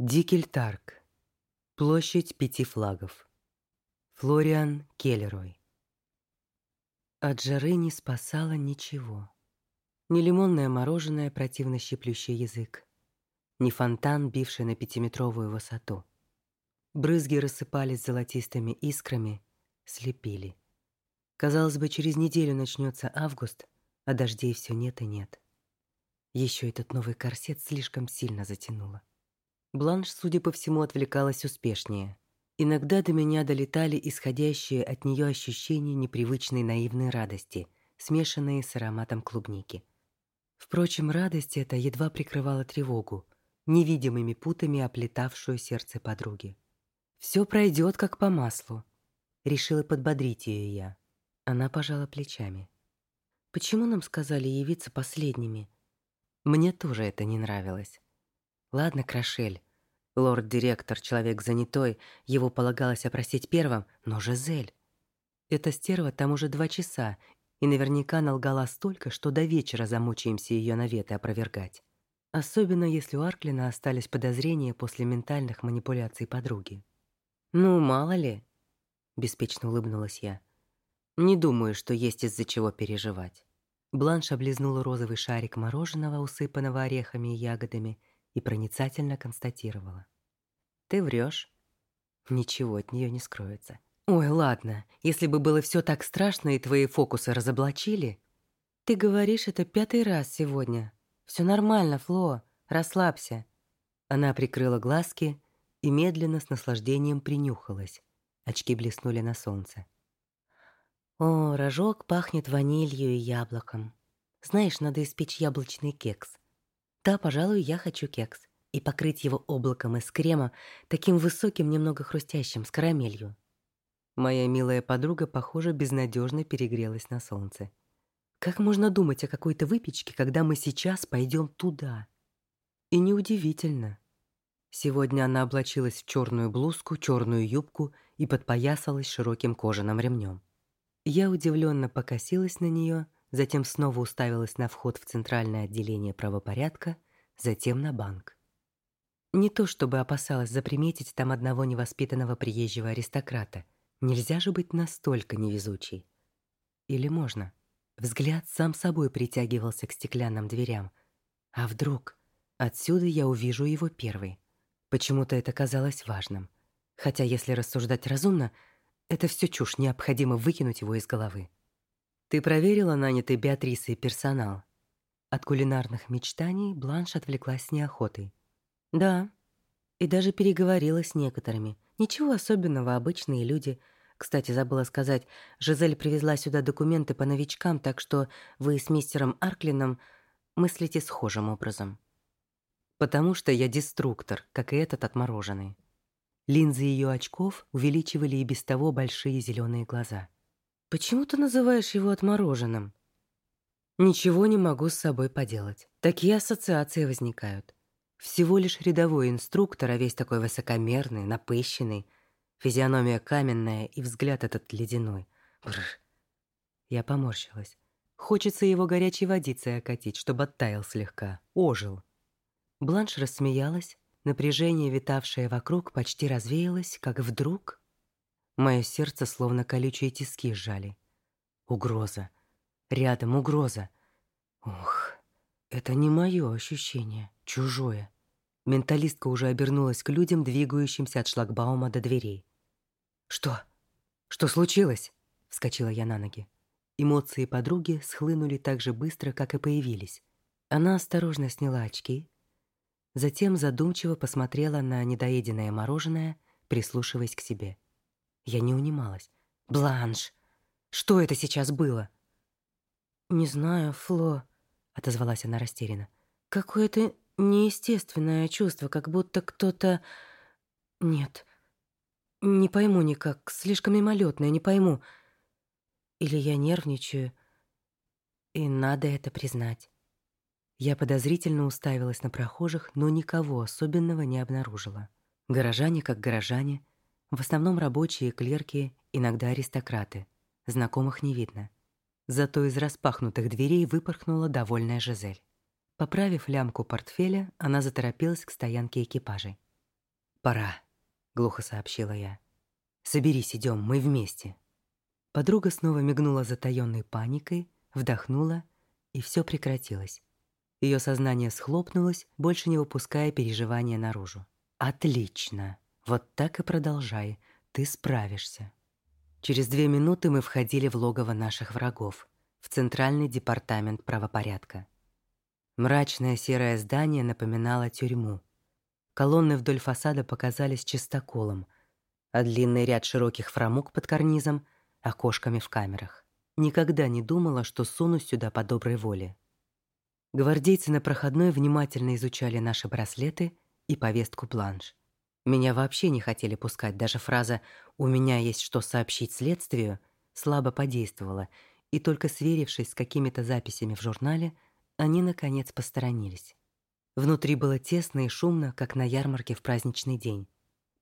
Дикельтарк. Площадь пяти флагов. Флориан Келлерой. От жары не спасало ничего. Ни лимонное мороженое, противно щиплющий язык, ни фонтан, бивший на пятиметровую высоту. Брызги рассыпались золотистыми искрами, слепили. Казалось бы, через неделю начнется август, а дождей все нет и нет. Еще этот новый корсет слишком сильно затянуло. Бланш, судя по всему, отвлекалась успешнее. Иногда до меня долетали исходящие от нее ощущения непривычной наивной радости, смешанные с ароматом клубники. Впрочем, радость эта едва прикрывала тревогу, невидимыми путами оплетавшую сердце подруги. «Все пройдет, как по маслу», — решила подбодрить ее я. Она пожала плечами. «Почему нам сказали явиться последними?» Мне тоже это не нравилось. Ладно, Крашель. Лорд-директор, человек занятой, его полагалось опросить первым, но Жизель. Эта стерва там уже два часа, и наверняка налгала столько, что до вечера замучаемся ее наветы опровергать. Особенно если у Арклина остались подозрения после ментальных манипуляций подруги. «Ну, мало ли», — беспечно улыбнулась я. «Не думаю, что есть из-за чего переживать». Бланш облизнула розовый шарик мороженого, усыпанного орехами и ягодами, и проницательно констатировала. «Ты врешь. Ничего от нее не скроется. Ой, ладно, если бы было все так страшно и твои фокусы разоблачили. Ты говоришь это пятый раз сегодня. Все нормально, Фло, расслабься. Она прикрыла глазки и медленно с наслаждением принюхалась. Очки блеснули на солнце. О, рожок пахнет ванилью и яблоком. Знаешь, надо испечь яблочный кекс. Да, пожалуй, я хочу кекс. И покрыть его облаком из крема, таким высоким, немного хрустящим, с карамелью. Моя милая подруга, похоже, безнадежно перегрелась на солнце. Как можно думать о какой-то выпечке, когда мы сейчас пойдем туда? И неудивительно. Сегодня она облачилась в черную блузку, черную юбку и подпоясалась широким кожаным ремнем. Я удивленно покосилась на нее затем снова уставилась на вход в центральное отделение правопорядка, затем на банк. Не то чтобы опасалась заприметить там одного невоспитанного приезжего аристократа. Нельзя же быть настолько невезучей. Или можно? Взгляд сам собой притягивался к стеклянным дверям. А вдруг отсюда я увижу его первый? Почему-то это казалось важным. Хотя, если рассуждать разумно, это все чушь, необходимо выкинуть его из головы. Ты проверила нанятый Беатрисой персонал? От кулинарных мечтаний Бланш отвлеклась неохотой. Да. И даже переговорила с некоторыми. Ничего особенного, обычные люди. Кстати, забыла сказать, Жизель привезла сюда документы по новичкам, так что вы с мистером Арклином мыслите схожим образом. Потому что я деструктор, как и этот отмороженный. Линзы ее очков увеличивали и без того большие зеленые глаза. Почему ты называешь его отмороженным? Ничего не могу с собой поделать. Такие ассоциации возникают. Всего лишь рядовой инструктор, а весь такой высокомерный, напыщенный, физиономия каменная и взгляд этот ледяной. Бррр. Я поморщилась. Хочется его горячей водицей окатить, чтобы оттаял слегка, ожил. Бланш рассмеялась, напряжение, витавшее вокруг, почти развеялось, как вдруг Мое сердце словно колючие тиски сжали. Угроза. Рядом угроза. Ух, это не мое ощущение, чужое. Менталистка уже обернулась к людям, двигающимся от шлагбаума до дверей. «Что? Что случилось?» — вскочила я на ноги. Эмоции подруги схлынули так же быстро, как и появились. Она осторожно сняла очки, затем задумчиво посмотрела на недоеденное мороженое, прислушиваясь к себе. Я не унималась. «Бланш, что это сейчас было?» «Не знаю, Фло», — отозвалась она растерянно. «Какое-то неестественное чувство, как будто кто-то... Нет, не пойму никак, слишком мимолетное, не пойму. Или я нервничаю, и надо это признать». Я подозрительно уставилась на прохожих, но никого особенного не обнаружила. Горожане как горожане, в основном рабочие, клерки, иногда аристократы. Знакомых не видно. Зато из распахнутых дверей выпорхнула довольная Жизель. Поправив лямку портфеля, она заторопилась к стоянке экипажей. пора», — глухо сообщила я. «Соберись, идем, мы вместе». Подруга снова мигнула затаённой паникой, вдохнула, и все прекратилось. Ее сознание схлопнулось, больше не выпуская переживания наружу. «Отлично! Вот так и продолжай. Ты справишься». Через две минуты мы входили в логово наших врагов, в Центральный департамент правопорядка. Мрачное серое здание напоминало тюрьму. Колонны вдоль фасада показались чистоколом, а длинный ряд широких фрамуг под карнизом — окошками в камерах. Никогда не думала, что сунусь сюда по доброй воле. Гвардейцы на проходной внимательно изучали наши браслеты и повестку бланш. Меня вообще не хотели пускать, даже фраза «у меня есть что сообщить следствию» слабо подействовала, и только сверившись с какими-то записями в журнале, они, наконец, посторонились. Внутри было тесно и шумно, как на ярмарке в праздничный день.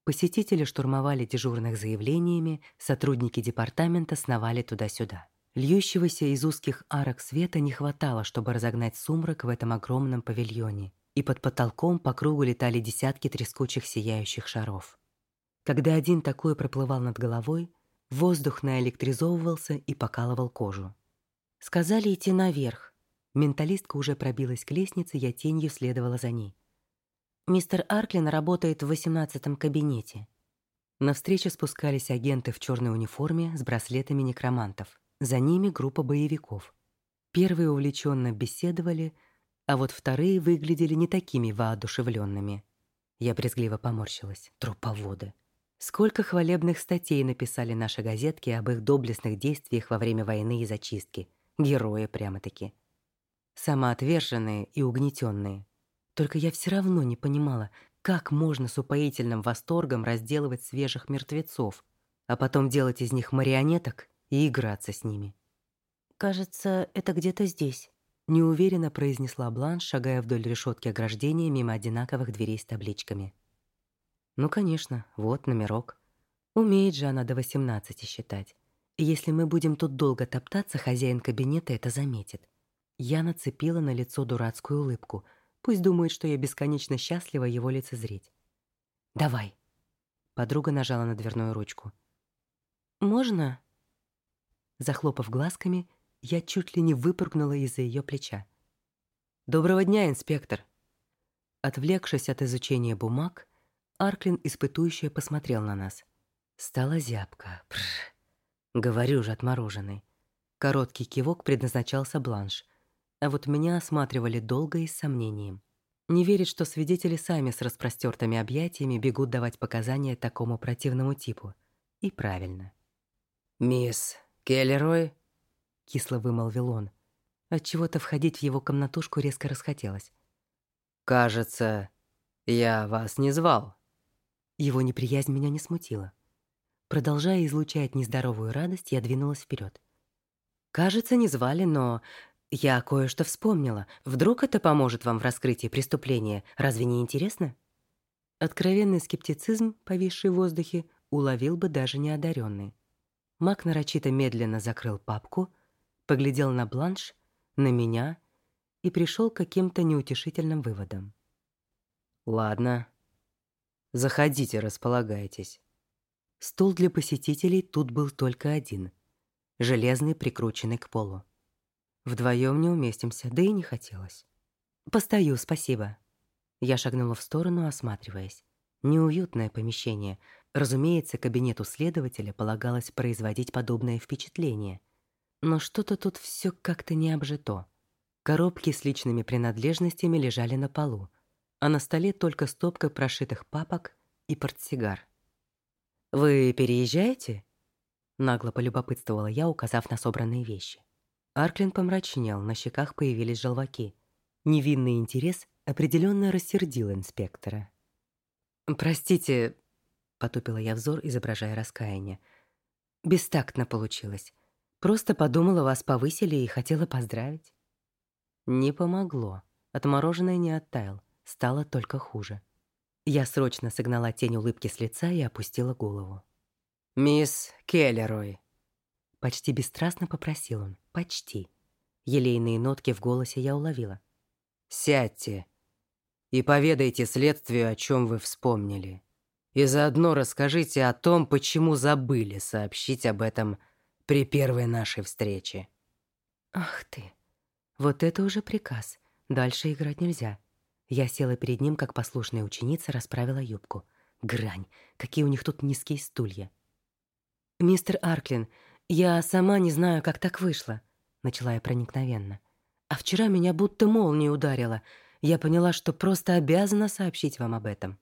Посетители штурмовали дежурных заявлениями, сотрудники департамента сновали туда-сюда. Льющегося из узких арок света не хватало, чтобы разогнать сумрак в этом огромном павильоне, и под потолком по кругу летали десятки трескучих сияющих шаров. Когда один такой проплывал над головой, воздух наэлектризовывался и покалывал кожу. Сказали идти наверх. Менталистка уже пробилась к лестнице, я тенью следовала за ней. Мистер Арклин работает в восемнадцатом кабинете. На встречу спускались агенты в черной униформе с браслетами некромантов. За ними группа боевиков. Первые увлеченно беседовали, а вот вторые выглядели не такими воодушевленными. Я брезгливо поморщилась. Труповоды. Сколько хвалебных статей написали наши газетки об их доблестных действиях во время войны и зачистки. Герои прямо-таки. Самоотверженные и угнетенные. Только я все равно не понимала, как можно с упоительным восторгом разделывать свежих мертвецов, а потом делать из них марионеток и играться с ними. «Кажется, это где-то здесь», — неуверенно произнесла Бланш, шагая вдоль решетки ограждения мимо одинаковых дверей с табличками. «Ну, конечно, вот номерок. Умеет же она до восемнадцати считать. И если мы будем тут долго топтаться, хозяин кабинета это заметит. Я нацепила на лицо дурацкую улыбку. Пусть думает, что я бесконечно счастлива его лицезреть. «Давай». Подруга нажала на дверную ручку. «Можно?» Захлопав глазками, я чуть ли не выпрыгнула из-за ее плеча. «Доброго дня, инспектор!» Отвлекшись от изучения бумаг, Арклин испытующе посмотрел на нас. Стала зябко. Пррр. Говорю же, отмороженный. Короткий кивок предназначался бланш, а вот меня осматривали долго и с сомнением. Не верит, что свидетели сами с распростертыми объятиями бегут давать показания такому противному типу. И правильно. «Мисс, «Келлерой?» — кисло вымолвил он. Отчего-то входить в его комнатушку резко расхотелось. «Кажется, я вас не звал». Его неприязнь меня не смутила. Продолжая излучать нездоровую радость, я двинулась вперед. «Кажется, не звали, но я кое-что вспомнила. Вдруг это поможет вам в раскрытии преступления. Разве не интересно?» Откровенный скептицизм, повисший в воздухе, уловил бы даже неодаренный. Мак нарочито медленно закрыл папку, поглядел на бланш, на меня и пришел к каким-то неутешительным выводам. «Ладно. Заходите, располагайтесь». Стул для посетителей тут был только один. Железный, прикрученный к полу. Вдвоем не уместимся, да и не хотелось. «Постою, спасибо». Я шагнула в сторону, осматриваясь. Неуютное помещение, Разумеется, кабинету следователя полагалось производить подобное впечатление. Но что-то тут все как-то не обжито. Коробки с личными принадлежностями лежали на полу, а на столе только стопка прошитых папок и портсигар. «Вы переезжаете?» Нагло полюбопытствовала я, указав на собранные вещи. Арклин помрачнел, на щеках появились желваки. Невинный интерес определенно рассердил инспектора. «Простите, Потупила я взор, изображая раскаяние. Бестактно получилось. Просто подумала, вас повысили и хотела поздравить. Не помогло. Отмороженное не оттаял. Стало только хуже. Я срочно согнала тень улыбки с лица и опустила голову. «Мисс Келлерой!» Почти бесстрастно попросил он. Почти. Елейные нотки в голосе я уловила. «Сядьте и поведайте следствию, о чем вы вспомнили». И заодно расскажите о том, почему забыли сообщить об этом при первой нашей встрече. Ах ты. Вот это уже приказ. Дальше играть нельзя. Я села перед ним, как послушная ученица, расправила юбку. Грань. Какие у них тут низкие стулья. «Мистер Арклин, я сама не знаю, как так вышло», — начала я проникновенно. «А вчера меня будто молнией ударило. Я поняла, что просто обязана сообщить вам об этом».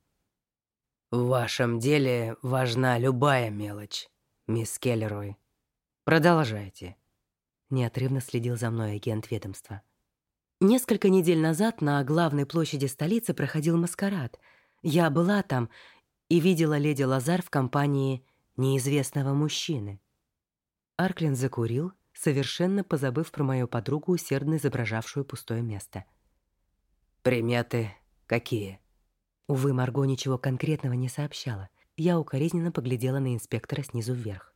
«В вашем деле важна любая мелочь, мисс Келлерой. Продолжайте». Неотрывно следил за мной агент ведомства. Несколько недель назад на главной площади столицы проходил маскарад. Я была там и видела леди Лазар в компании неизвестного мужчины. Арклин закурил, совершенно позабыв про мою подругу, усердно изображавшую пустое место. «Приметы какие?» Увы, Марго ничего конкретного не сообщала. Я укоризненно поглядела на инспектора снизу вверх.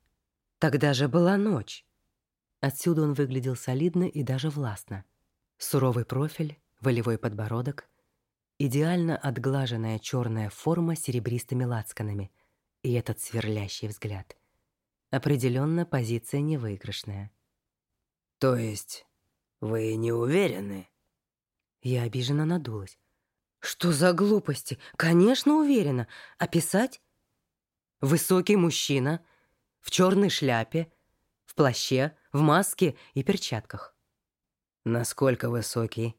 «Тогда же была ночь». Отсюда он выглядел солидно и даже властно. Суровый профиль, волевой подбородок, идеально отглаженная черная форма с серебристыми лацканами и этот сверлящий взгляд. Определенно позиция невыигрышная. «То есть вы не уверены?» Я обиженно надулась. Что за глупости? Конечно, уверена. Описать? Высокий мужчина в черной шляпе, в плаще, в маске и перчатках. Насколько высокий?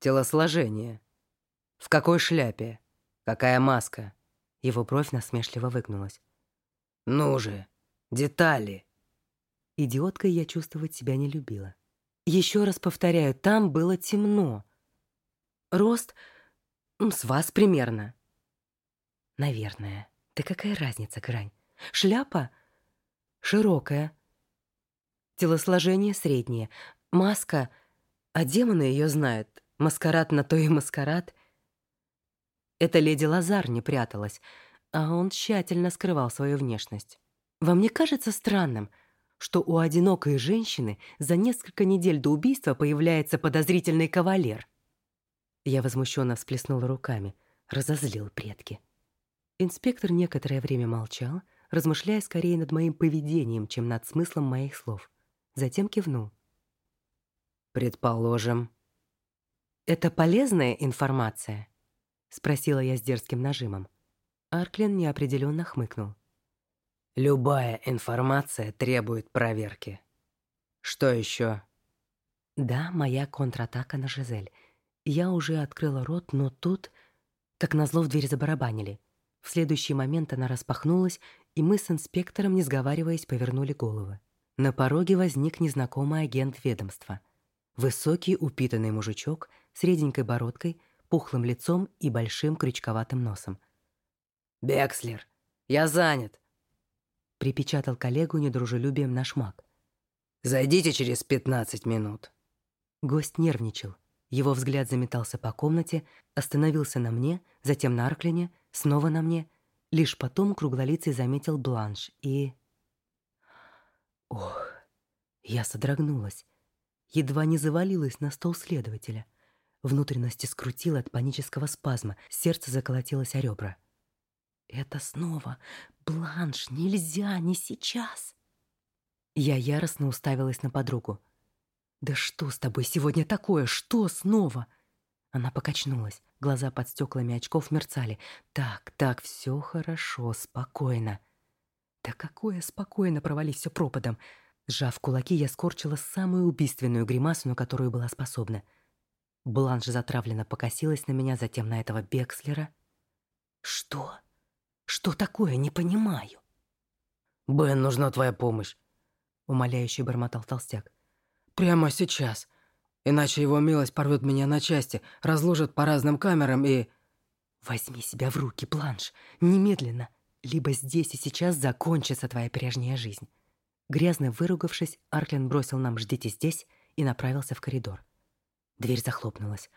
Телосложение. В какой шляпе? Какая маска? Его бровь насмешливо выгнулась. Ну же, детали. Идиоткой я чувствовать себя не любила. Еще раз повторяю, там было темно. Рост с вас примерно. Наверное. Да какая разница, Грань? Шляпа широкая. Телосложение среднее. Маска, а демоны ее знают. Маскарад на то и маскарад. Эта леди Лазар не пряталась, а он тщательно скрывал свою внешность. Вам не кажется странным, что у одинокой женщины за несколько недель до убийства появляется подозрительный кавалер — я возмущенно всплеснула руками. Разозлил предки. Инспектор некоторое время молчал, размышляя скорее над моим поведением, чем над смыслом моих слов. Затем кивнул. «Предположим». «Это полезная информация?» — спросила я с дерзким нажимом. Арклин неопределенно хмыкнул. «Любая информация требует проверки. Что еще?» «Да, моя контратака на Жизель — я уже открыла рот, но тут, как назло, в дверь забарабанили. В следующий момент она распахнулась, и мы с инспектором, не сговариваясь, повернули головы. На пороге возник незнакомый агент ведомства. Высокий, упитанный мужичок с реденькой бородкой, пухлым лицом и большим крючковатым носом. «Бекслер, я занят!» Припечатал коллегу недружелюбием наш маг. «Зайдите через пятнадцать минут». Гость нервничал. Его взгляд заметался по комнате, остановился на мне, затем на Арклине, снова на мне. Лишь потом круглолицый заметил бланш и... Ох, я содрогнулась. Едва не завалилась на стол следователя. Внутренности скрутило от панического спазма, сердце заколотилось о ребра. «Это снова! Бланш! Нельзя! Не сейчас!» Я яростно уставилась на подругу. «Да что с тобой сегодня такое? Что снова?» Она покачнулась. Глаза под стеклами очков мерцали. «Так, так, все хорошо, спокойно». «Да какое спокойно, провались все пропадом!» Сжав кулаки, я скорчила самую убийственную гримасу, на которую была способна. Бланш затравленно покосилась на меня, затем на этого Бекслера. «Что? Что такое? Не понимаю». «Бен, нужна твоя помощь», — умоляюще бормотал толстяк. Прямо сейчас. Иначе его милость порвет меня на части, разложит по разным камерам и... Возьми себя в руки, Бланш, немедленно. Либо здесь и сейчас закончится твоя прежняя жизнь. Грязно выругавшись, Арклин бросил нам «ждите здесь» и направился в коридор. Дверь захлопнулась.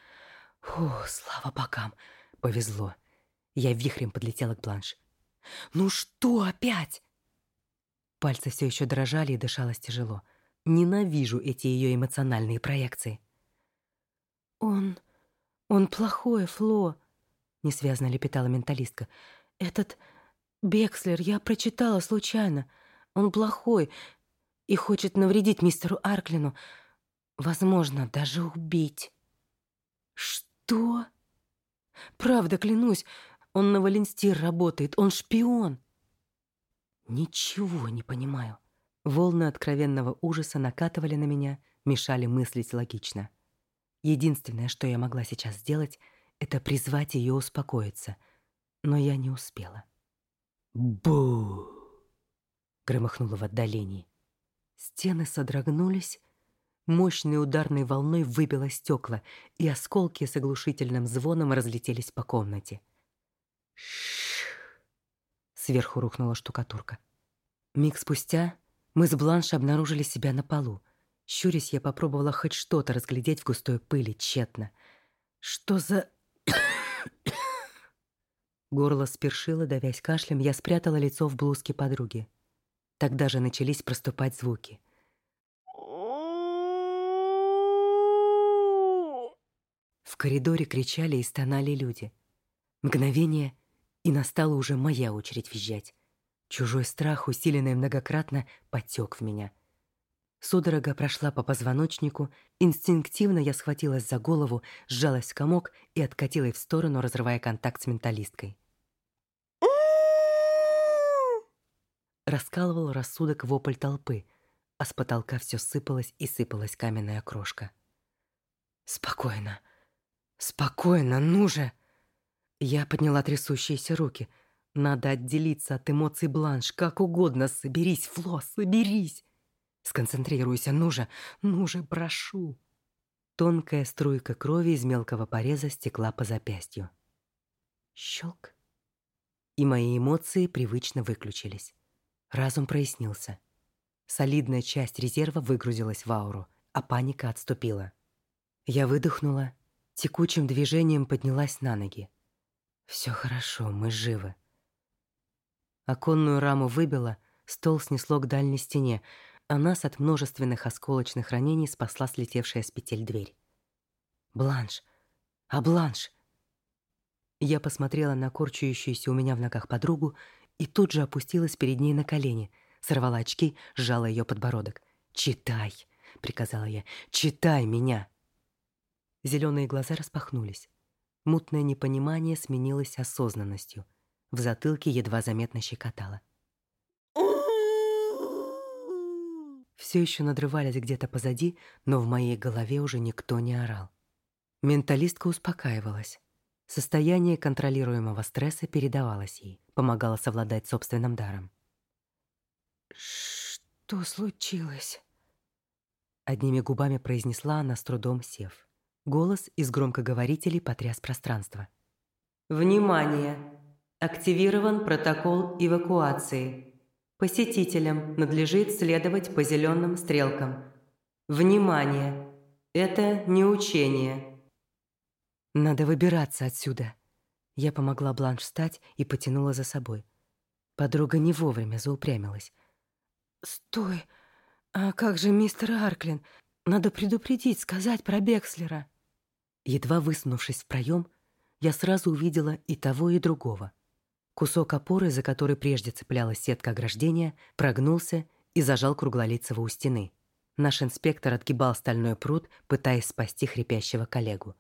Фу, слава богам, повезло. Я вихрем подлетела к Бланш. «Ну что опять?» Пальцы все еще дрожали и дышалось тяжело. Ненавижу эти ее эмоциональные проекции. «Он... он плохой, Фло», — несвязно лепетала менталистка. Этот Бекслер я прочитала случайно. Он плохой и хочет навредить мистеру Арклину. Возможно, даже убить. Что? Правда, клянусь, он на Валенстир работает, он шпион. Ничего не понимаю. Волны откровенного ужаса накатывали на меня, мешали мыслить логично. Единственное, что я могла сейчас сделать, это призвать ее успокоиться. Но я не успела. «Бу!» — громыхнуло в отдалении. Стены содрогнулись, мощной ударной волной выбило стекла, и осколки с оглушительным звоном разлетелись по комнате. Сверху рухнула штукатурка. Миг спустя мы с Бланш обнаружили себя на полу. Щурясь, я попробовала хоть что-то разглядеть в густой пыли тщетно. Что за... Горло спершило, давясь кашлем, я спрятала лицо в блузке подруги. Тогда же начались проступать звуки. В коридоре кричали и стонали люди. Мгновение, и настала уже моя очередь визжать. Чужой страх, усиленный многократно, потек в меня. Судорога прошла по позвоночнику, инстинктивно я схватилась за голову, сжалась в комок и откатилась в сторону, разрывая контакт с менталисткой. Раскалывал рассудок вопль толпы, а с потолка все сыпалось и сыпалась каменная крошка. «Спокойно, спокойно, ну же!» Я подняла трясущиеся руки. «Надо отделиться от эмоций Бланш, как угодно. Соберись, Фло, соберись!» «Сконцентрируйся, ну же, ну же, прошу!» Тонкая струйка крови из мелкого пореза стекла по запястью. Щелк. И мои эмоции привычно выключились. Разум прояснился. Солидная часть резерва выгрузилась в ауру, а паника отступила. Я выдохнула, текучим движением поднялась на ноги. Все хорошо, мы живы. Оконную раму выбило, стол снесло к дальней стене, а нас от множественных осколочных ранений спасла слетевшая с петель дверь. «Бланш! А Бланш!» Я посмотрела на корчующуюся у меня в ногах подругу и тут же опустилась перед ней на колени, сорвала очки, сжала ее подбородок. «Читай!» — приказала я. «Читай меня!» Зеленые глаза распахнулись. Мутное непонимание сменилось осознанностью. В затылке едва заметно щекотало. Все еще надрывались где-то позади, но в моей голове уже никто не орал. Менталистка успокаивалась. Состояние контролируемого стресса передавалось ей, помогало совладать собственным даром. «Что случилось?» Одними губами произнесла она с трудом сев. Голос из громкоговорителей потряс пространство. «Внимание! Активирован протокол эвакуации. Посетителям надлежит следовать по зеленым стрелкам. Внимание! Это не учение!» Надо выбираться отсюда. Я помогла Бланш встать и потянула за собой. Подруга не вовремя заупрямилась. «Стой! А как же мистер Арклин? Надо предупредить, сказать про Бекслера». Едва высунувшись в проем, я сразу увидела и того, и другого. Кусок опоры, за который прежде цеплялась сетка ограждения, прогнулся и зажал круглолицего у стены. Наш инспектор отгибал стальной пруд, пытаясь спасти хрипящего коллегу.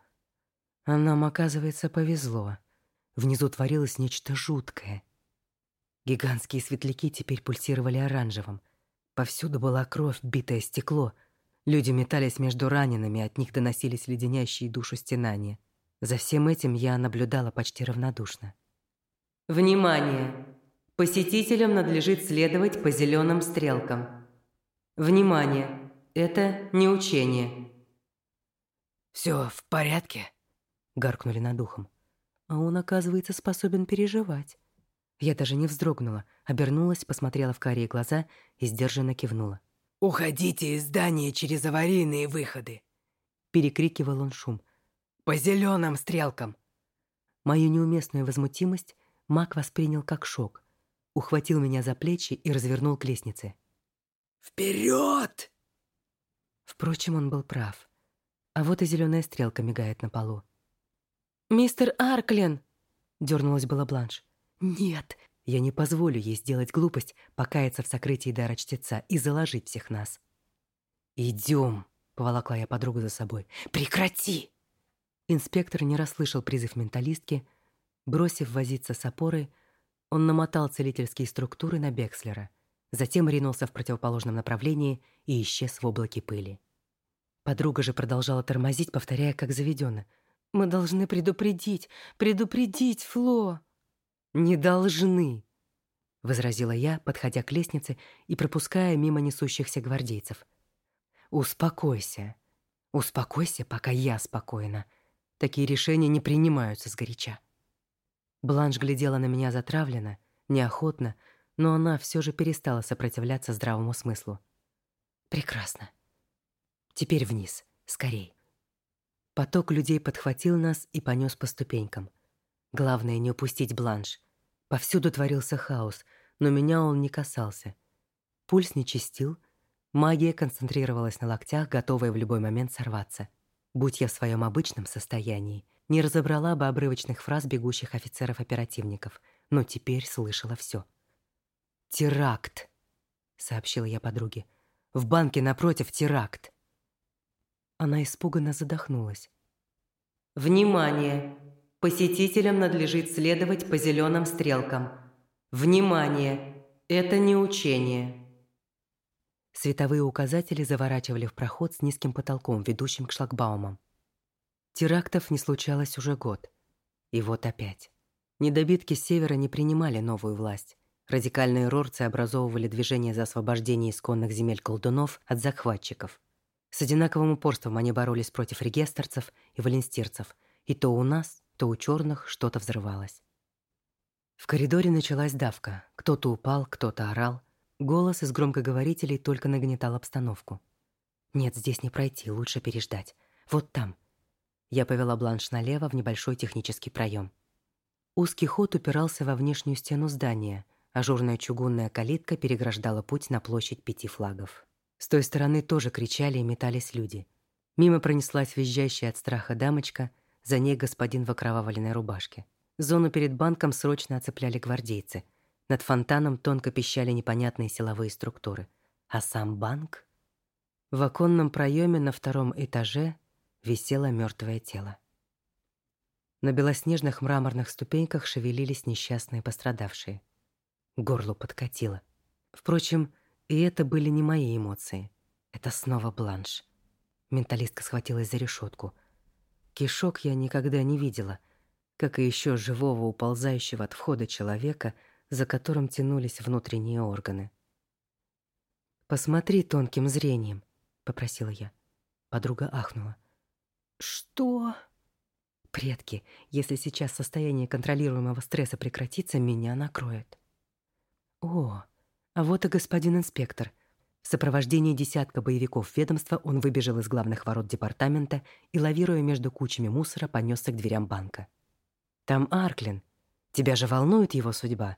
А нам, оказывается, повезло. Внизу творилось нечто жуткое. Гигантские светляки теперь пульсировали оранжевым. Повсюду была кровь, битое стекло. Люди метались между ранеными, от них доносились леденящие душу стенания. За всем этим я наблюдала почти равнодушно. Внимание! Посетителям надлежит следовать по зеленым стрелкам. Внимание! Это не учение. Все в порядке? гаркнули над ухом. А он, оказывается, способен переживать. Я даже не вздрогнула, обернулась, посмотрела в карие глаза и сдержанно кивнула. «Уходите из здания через аварийные выходы!» Перекрикивал он шум. «По зеленым стрелкам!» Мою неуместную возмутимость маг воспринял как шок. Ухватил меня за плечи и развернул к лестнице. «Вперед!» Впрочем, он был прав. А вот и зеленая стрелка мигает на полу. «Мистер Арклин!» — дернулась была Бланш. Нет, я не позволю ей сделать глупость, покаяться в сокрытии дара чтеца и заложить всех нас. «Идем!» — поволокла я подругу за собой. «Прекрати!» Инспектор не расслышал призыв менталистки. Бросив возиться с опорой, он намотал целительские структуры на Бекслера, затем ринулся в противоположном направлении и исчез в облаке пыли. Подруга же продолжала тормозить, повторяя, как заведённо. «Мы должны предупредить, предупредить, Фло!» «Не должны!» — возразила я, подходя к лестнице и пропуская мимо несущихся гвардейцев. «Успокойся. Успокойся, пока я спокойна. Такие решения не принимаются сгоряча». Бланш глядела на меня затравленно, неохотно, но она все же перестала сопротивляться здравому смыслу. «Прекрасно. Теперь вниз, скорей». Поток людей подхватил нас и понес по ступенькам. Главное не упустить Бланш. Повсюду творился хаос, но меня он не касался. Пульс не чистил, магия концентрировалась на локтях, готовая в любой момент сорваться. Будь я в своем обычном состоянии, не разобрала бы обрывочных фраз бегущих офицеров-оперативников, но теперь слышала все. «Теракт!» — сообщила я подруге. «В банке напротив теракт!» Она испуганно задохнулась. «Внимание! Посетителям надлежит следовать по зеленым стрелкам. Внимание! Это не учение!» Световые указатели заворачивали в проход с низким потолком, ведущим к шлагбаумам. Терактов не случалось уже год. И вот опять. Недобитки севера не принимали новую власть. Радикальные рорцы образовывали движение за освобождение исконных земель колдунов от захватчиков. С одинаковым упорством они боролись против регестерцев и валенстирцев, и то у нас, то у черных что-то взрывалось. В коридоре началась давка. Кто-то упал, кто-то орал. Голос из громкоговорителей только нагнетал обстановку. Нет, здесь не пройти, лучше переждать. Вот там — я повела бланш налево в небольшой технический проем. Узкий ход упирался во внешнюю стену здания. Ажурная чугунная калитка переграждала путь на площадь пяти флагов. С той стороны тоже кричали и метались люди. Мимо пронеслась визжащая от страха дамочка, за ней господин в окровавленной рубашке. Зону перед банком срочно оцепляли гвардейцы. Над фонтаном тонко пищали непонятные силовые структуры. А сам банк? В оконном проеме на втором этаже висело мертвое тело. На белоснежных мраморных ступеньках шевелились несчастные пострадавшие. Горло подкатило. Впрочем, и это были не мои эмоции. Это снова бланш. Менталистка схватилась за решетку. Кишок я никогда не видела, как и еще живого уползающего от входа человека, за которым тянулись внутренние органы. «Посмотри тонким зрением», — попросила я. Подруга ахнула. «Что?» «Предки, если сейчас состояние контролируемого стресса прекратится, меня накроет». «О, а вот и господин инспектор». В сопровождении десятка боевиков ведомства он выбежал из главных ворот департамента и, лавируя между кучами мусора, понесся к дверям банка. «Там Арклин. Тебя же волнует его судьба.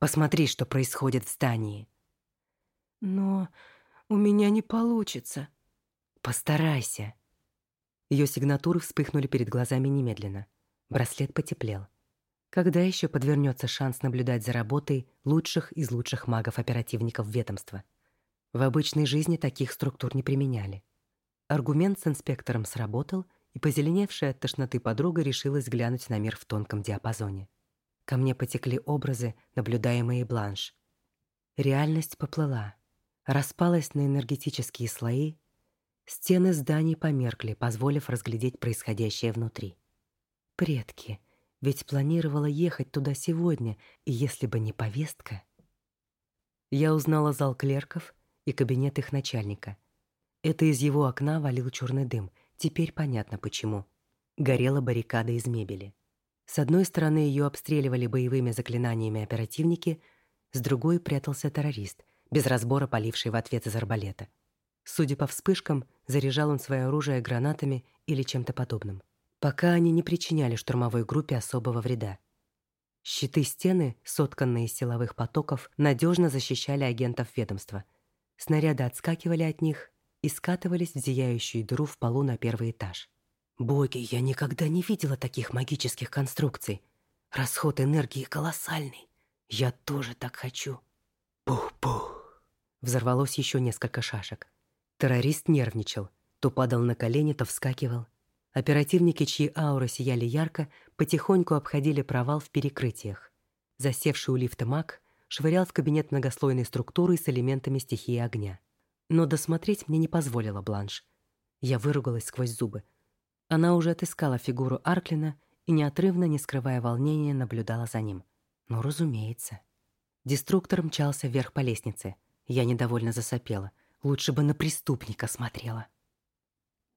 Посмотри, что происходит в здании». «Но у меня не получится». «Постарайся». Ее сигнатуры вспыхнули перед глазами немедленно. Браслет потеплел. Когда еще подвернется шанс наблюдать за работой лучших из лучших магов-оперативников ведомства? В обычной жизни таких структур не применяли. Аргумент с инспектором сработал, и позеленевшая от тошноты подруга решилась глянуть на мир в тонком диапазоне. Ко мне потекли образы, наблюдаемые бланш. Реальность поплыла, распалась на энергетические слои, Стены зданий померкли, позволив разглядеть происходящее внутри. Предки, ведь планировала ехать туда сегодня, и если бы не повестка... Я узнала зал клерков и кабинет их начальника. Это из его окна валил черный дым. Теперь понятно почему. Горела баррикада из мебели. С одной стороны ее обстреливали боевыми заклинаниями оперативники, с другой прятался террорист, без разбора поливший в ответ из арбалета. Судя по вспышкам, заряжал он свое оружие гранатами или чем-то подобным. Пока они не причиняли штурмовой группе особого вреда. Щиты стены, сотканные из силовых потоков, надежно защищали агентов ведомства. Снаряды отскакивали от них и скатывались в зияющую дыру в полу на первый этаж. Боги, я никогда не видела таких магических конструкций. Расход энергии колоссальный. Я тоже так хочу. Пух-пух. Взорвалось еще несколько шашек. Террорист нервничал. То падал на колени, то вскакивал. Оперативники, чьи ауры сияли ярко, потихоньку обходили провал в перекрытиях. Засевший у лифта маг швырял в кабинет многослойной структуры с элементами стихии огня. Но досмотреть мне не позволила Бланш. Я выругалась сквозь зубы. Она уже отыскала фигуру Арклина и, неотрывно, не скрывая волнения, наблюдала за ним. Ну, разумеется. Деструктор мчался вверх по лестнице. Я недовольно засопела. Лучше бы на преступника смотрела.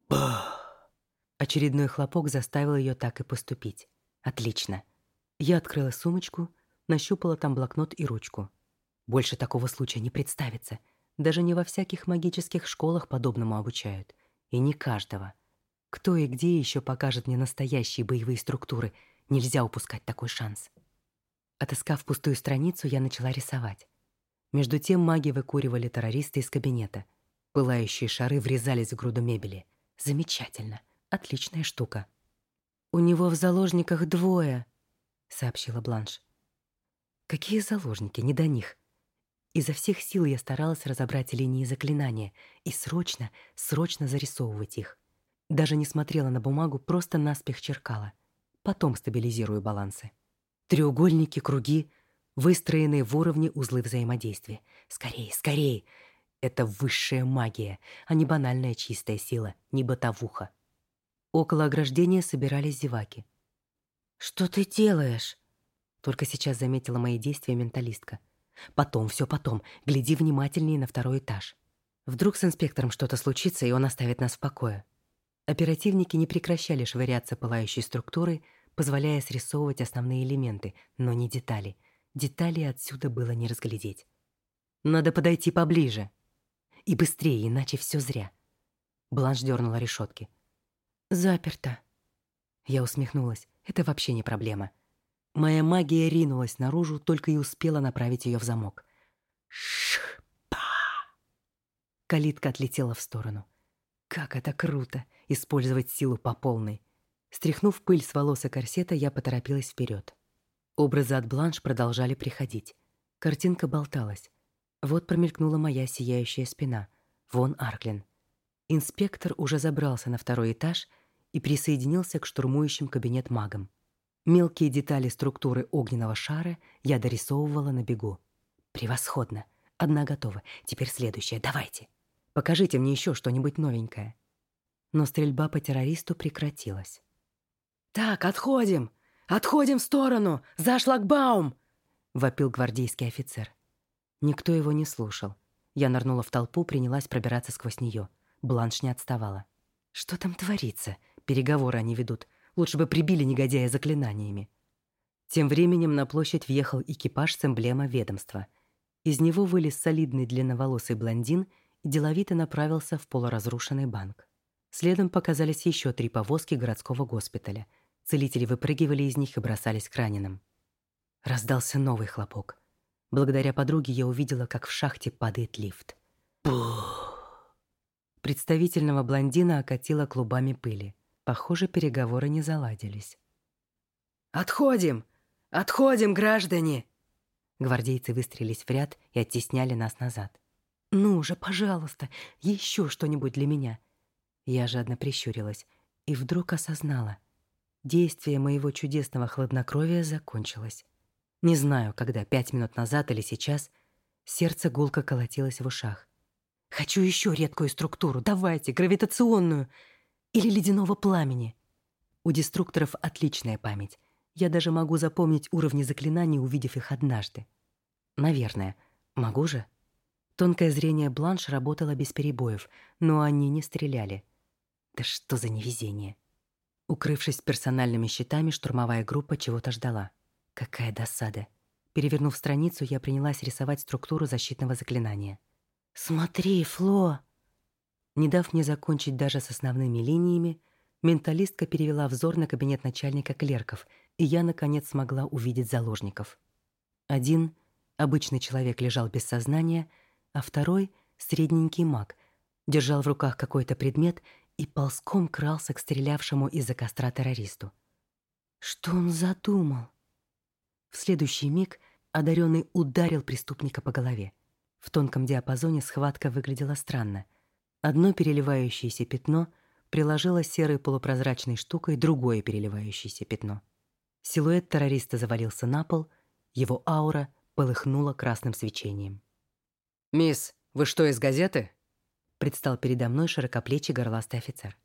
Бах! Очередной хлопок заставил ее так и поступить. Отлично. Я открыла сумочку, нащупала там блокнот и ручку. Больше такого случая не представится. Даже не во всяких магических школах подобному обучают. И не каждого. Кто и где еще покажет мне настоящие боевые структуры? Нельзя упускать такой шанс. Отыскав пустую страницу, я начала рисовать. Между тем маги выкуривали террориста из кабинета. Пылающие шары врезались в груду мебели. Замечательно. Отличная штука. «У него в заложниках двое», — сообщила Бланш. «Какие заложники? Не до них». Изо всех сил я старалась разобрать линии заклинания и срочно, срочно зарисовывать их. Даже не смотрела на бумагу, просто наспех черкала. Потом стабилизирую балансы. Треугольники, круги, выстроенные в уровне узлы взаимодействия. Скорее, скорее! Это высшая магия, а не банальная чистая сила, не бытовуха. Около ограждения собирались зеваки. «Что ты делаешь?» Только сейчас заметила мои действия менталистка. «Потом, все потом. Гляди внимательнее на второй этаж. Вдруг с инспектором что-то случится, и он оставит нас в покое». Оперативники не прекращали швыряться пылающей структурой, позволяя срисовывать основные элементы, но не детали. Детали отсюда было не разглядеть. «Надо подойти поближе. И быстрее, иначе все зря». Бланш дернула решетки. «Заперто». Я усмехнулась. Это вообще не проблема. Моя магия ринулась наружу, только и успела направить ее в замок. Шпа! Калитка отлетела в сторону. Как это круто! Использовать силу по полной. Стряхнув пыль с волос и корсета, я поторопилась вперед. Образы от бланш продолжали приходить. Картинка болталась. Вот промелькнула моя сияющая спина. Вон Арклин. Инспектор уже забрался на второй этаж и присоединился к штурмующим кабинет магам. Мелкие детали структуры огненного шара я дорисовывала на бегу. Превосходно. Одна готова. Теперь следующая. Давайте. Покажите мне еще что-нибудь новенькое. Но стрельба по террористу прекратилась. «Так, отходим! Отходим в сторону! За шлагбаум!» — вопил гвардейский офицер. Никто его не слушал. Я нырнула в толпу, принялась пробираться сквозь нее. Бланш не отставала. «Что там творится? Переговоры они ведут. Lучше бы прибили негодяя заклинаниями». Тем временем на площадь въехал экипаж с эмблемой ведомства. Из него вылез солидный длинноволосый блондин и деловито направился в полуразрушенный банк. Следом показались еще три повозки городского госпиталя — Целители выпрыгивали из них и бросались к раненым. Раздался новый хлопок. Благодаря подруге я увидела, как в шахте падает лифт. Представительного блондина окатило клубами пыли. Похоже, переговоры не заладились. «Отходим! Отходим, граждане!» Гвардейцы выстрелились в ряд и оттесняли нас назад. «Ну же, пожалуйста, еще что-нибудь для меня!» Я жадно прищурилась и вдруг осознала — Действие моего чудесного хладнокровия закончилось. Не знаю, когда, пять минут назад или сейчас, сердце гулко колотилось в ушах. Хочу еще редкую структуру, давайте, гравитационную или ледяного пламени. У деструкторов отличная память. Я даже могу запомнить уровни заклинаний, увидев их однажды. Наверное. Могу же? Тонкое зрение Бланш работало без перебоев, но они не стреляли. Да что за невезение. Укрывшись персональными щитами, штурмовая группа чего-то ждала. Какая досада. Перевернув страницу, я принялась рисовать структуру защитного заклинания. «Смотри, Фло!» Не дав мне закончить даже с основными линиями, менталистка перевела взор на кабинет начальника клерков, и я, наконец, смогла увидеть заложников. Один, обычный человек, лежал без сознания, а второй, средненький маг, держал в руках какой-то предмет и ползком крался к стрелявшему из-за костра террористу. Что он задумал? В следующий миг одаренный ударил преступника по голове. В тонком диапазоне схватка выглядела странно. Одно переливающееся пятно приложило серой полупрозрачной штукой другое переливающееся пятно. Силуэт террориста завалился на пол, его аура полыхнула красным свечением. «Мисс, вы что, из газеты?» Предстал передо мной широкоплечий горластый офицер.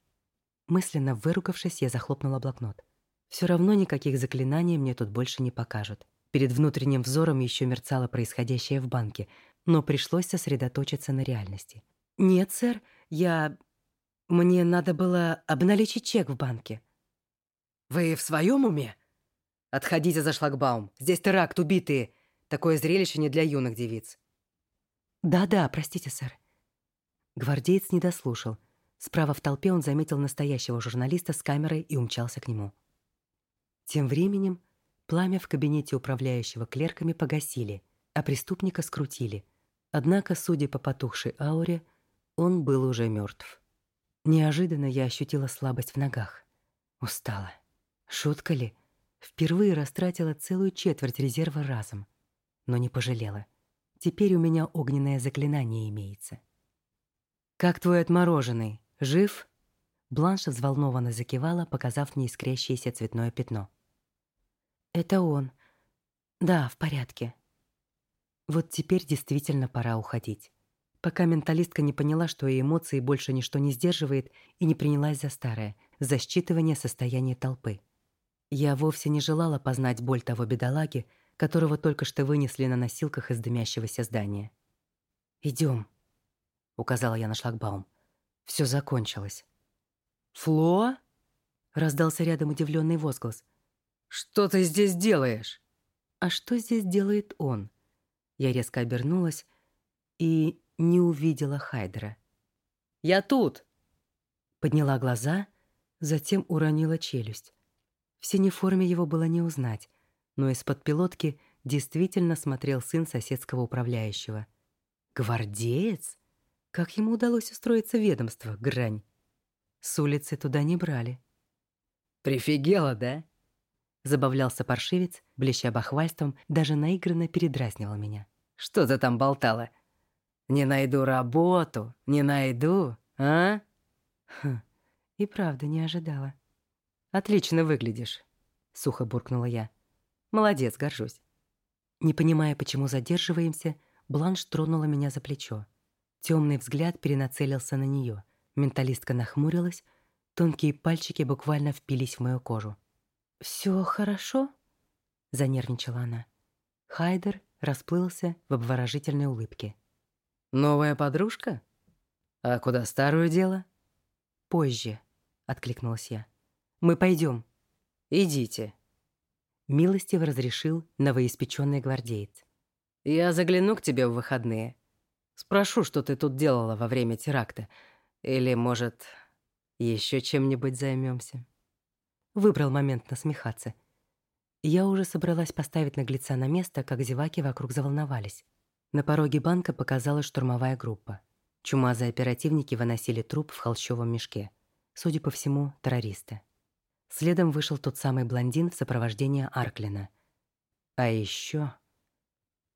Мысленно выругавшись, я захлопнула блокнот. Все равно никаких заклинаний мне тут больше не покажут. Перед внутренним взором еще мерцало происходящее в банке, но пришлось сосредоточиться на реальности. «Нет, сэр, я... Мне надо было обналичить чек в банке». «Вы в своем уме? Отходите за шлагбаум. Здесь теракт, убитые. Такое зрелище не для юных девиц». «Да-да, простите, сэр». Гвардеец не дослушал. Справа в толпе он заметил настоящего журналиста с камерой и умчался к нему. Тем временем пламя в кабинете управляющего клерками погасили, а преступника скрутили. Однако, судя по потухшей ауре, он был уже мертв. Неожиданно я ощутила слабость в ногах. Устала. Шутка ли? Впервые растратила целую четверть резерва разом. Но не пожалела. Теперь у меня огненное заклинание имеется. «Как твой отмороженный? Жив?» Бланш взволнованно закивала, показав мне искрящееся цветное пятно. «Это он. Да, в порядке». Вот теперь действительно пора уходить. Пока менталистка не поняла, что ее эмоции больше ничто не сдерживает, и не принялась за старое — за считывание состояния толпы. Я вовсе не желала познать боль того бедолаги, которого только что вынесли на носилках из дымящегося здания. «Идем», — указала я на шлагбаум. Все закончилось. «Фло?» — раздался рядом удивленный возглас. «Что ты здесь делаешь?» «А что здесь делает он?» Я резко обернулась и не увидела Хайдера. «Я тут!» Подняла глаза, затем уронила челюсть. В синей форме его было не узнать, но из-под пилотки действительно смотрел сын соседского управляющего. «Гвардеец?» Как ему удалось устроиться в ведомство, грань? С улицы туда не брали. «Прифигела, да?» Забавлялся паршивец, блеща бахвальством, даже наигранно передразнивал меня. «Что ты там болтала? Не найду работу, не найду, а?» Хм, и правда не ожидала. «Отлично выглядишь», — сухо буркнула я. «Молодец, горжусь». Не понимая, почему задерживаемся, Бланш тронула меня за плечо. Темный взгляд перенацелился на нее. Менталистка нахмурилась, тонкие пальчики буквально впились в мою кожу. «Все хорошо?» — занервничала она. Хайдер расплылся в обворожительной улыбке. «Новая подружка? А куда старую дело?» «Позже», — откликнулась я. «Мы пойдем». «Идите». Милостиво разрешил новоиспеченный гвардеец. «Я загляну к тебе в выходные. Спрошу, что ты тут делала во время теракта. Или, может, еще чем-нибудь займемся. Выбрал момент насмехаться. Я уже собралась поставить наглеца на место, как зеваки вокруг заволновались. На пороге банка показалась штурмовая группа. Чумазые оперативники выносили труп в холщовом мешке. Судя по всему, террористы. Следом вышел тот самый блондин в сопровождении Арклина. А еще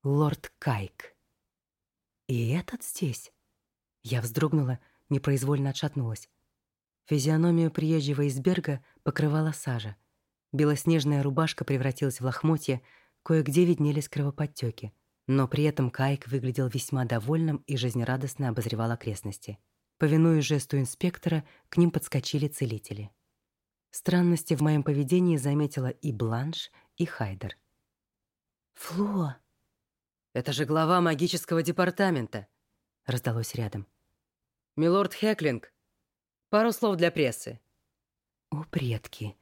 лорд Кайк. «И этот здесь?» Я вздрогнула, непроизвольно отшатнулась. Физиономию приезжего из Берга покрывала сажа. Белоснежная рубашка превратилась в лохмотье, кое-где виднелись кровоподтёки. Но при этом Кайк выглядел весьма довольным и жизнерадостно обозревал окрестности. Повинуясь жесту инспектора, к ним подскочили целители. Странности в моем поведении заметила и Бланш, и Хайдер. «Фло!» Это же глава магического департамента, раздалось рядом. Милорд Хеклинг. Пару слов для прессы. О, предки.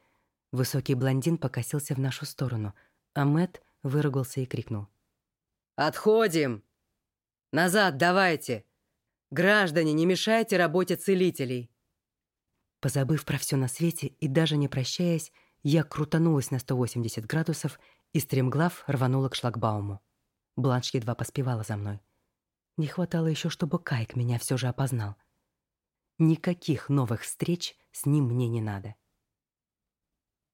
Высокий блондин покосился в нашу сторону, а Мэт выругался и крикнул: "Отходим! Назад давайте! Граждане, не мешайте работе целителей!" Позабыв про все на свете и даже не прощаясь, я крутанулась на 180 градусов и стремглав рванула к шлагбауму. Бланш едва поспевала за мной. Не хватало еще, чтобы Кайк меня все же опознал. Никаких новых встреч с ним мне не надо.